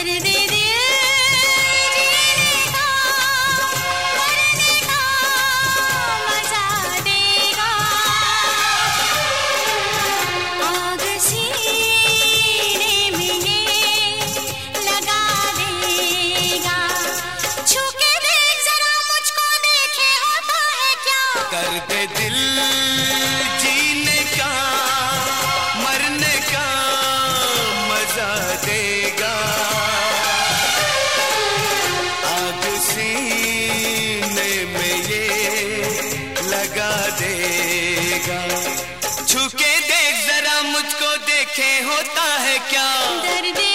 कर दे ये लगा देगा। छुके देख जरा मुझको देखे होता है क्या? दर्दे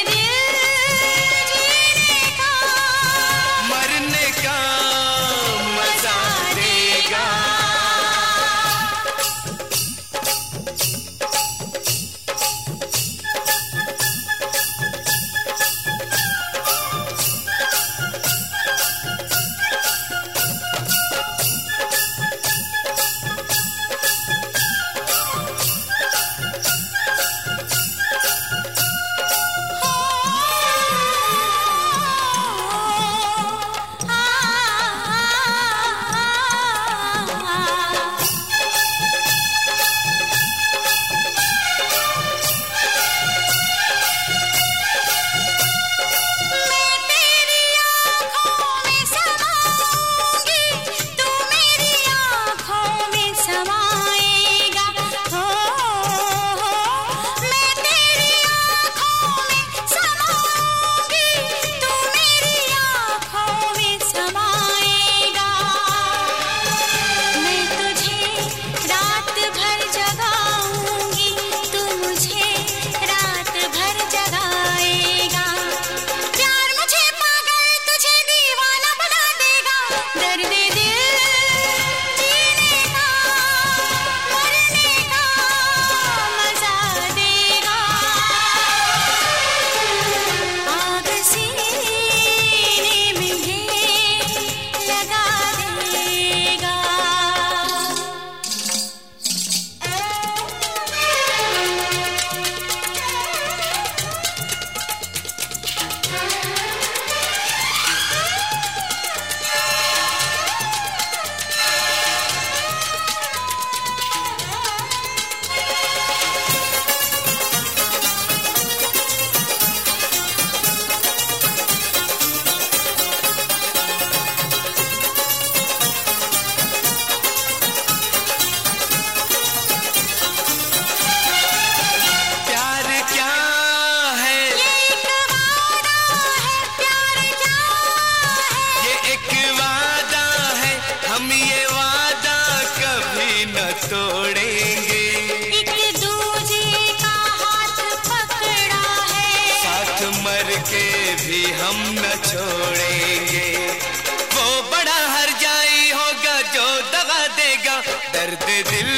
के भी हम न छोड़ेंगे। वो बड़ा हर जाई होगा जो दवा देगा। दर्द दिल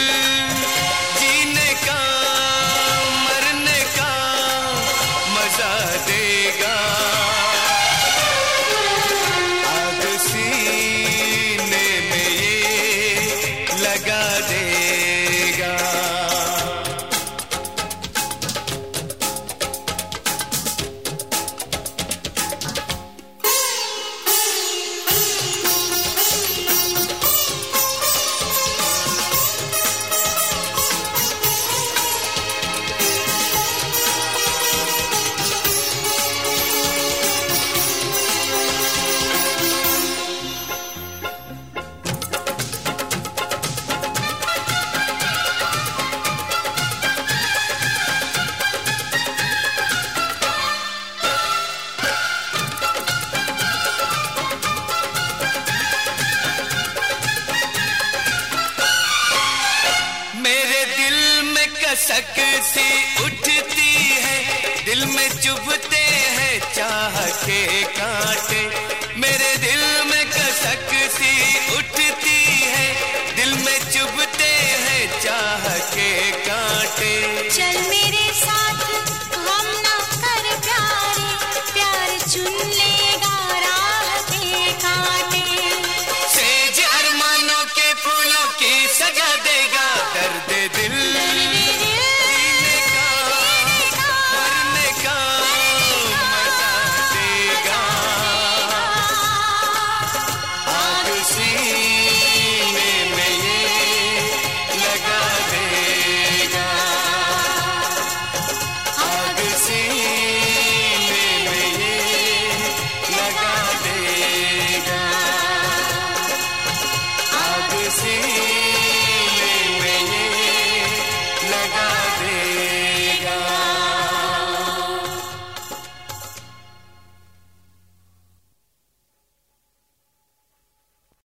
मेरे दिल में कसक सी उठती है दिल में चुभते हैं चाह के कांटे। मेरे दिल में कसक सी उठती है दिल में चुभते हैं चाह के कांटे। चल मेरे साथ हम ना कर प्यारे प्यार चुन लेगा राह के कांटे। सेज अरमानों के फूलों की सजा dedê.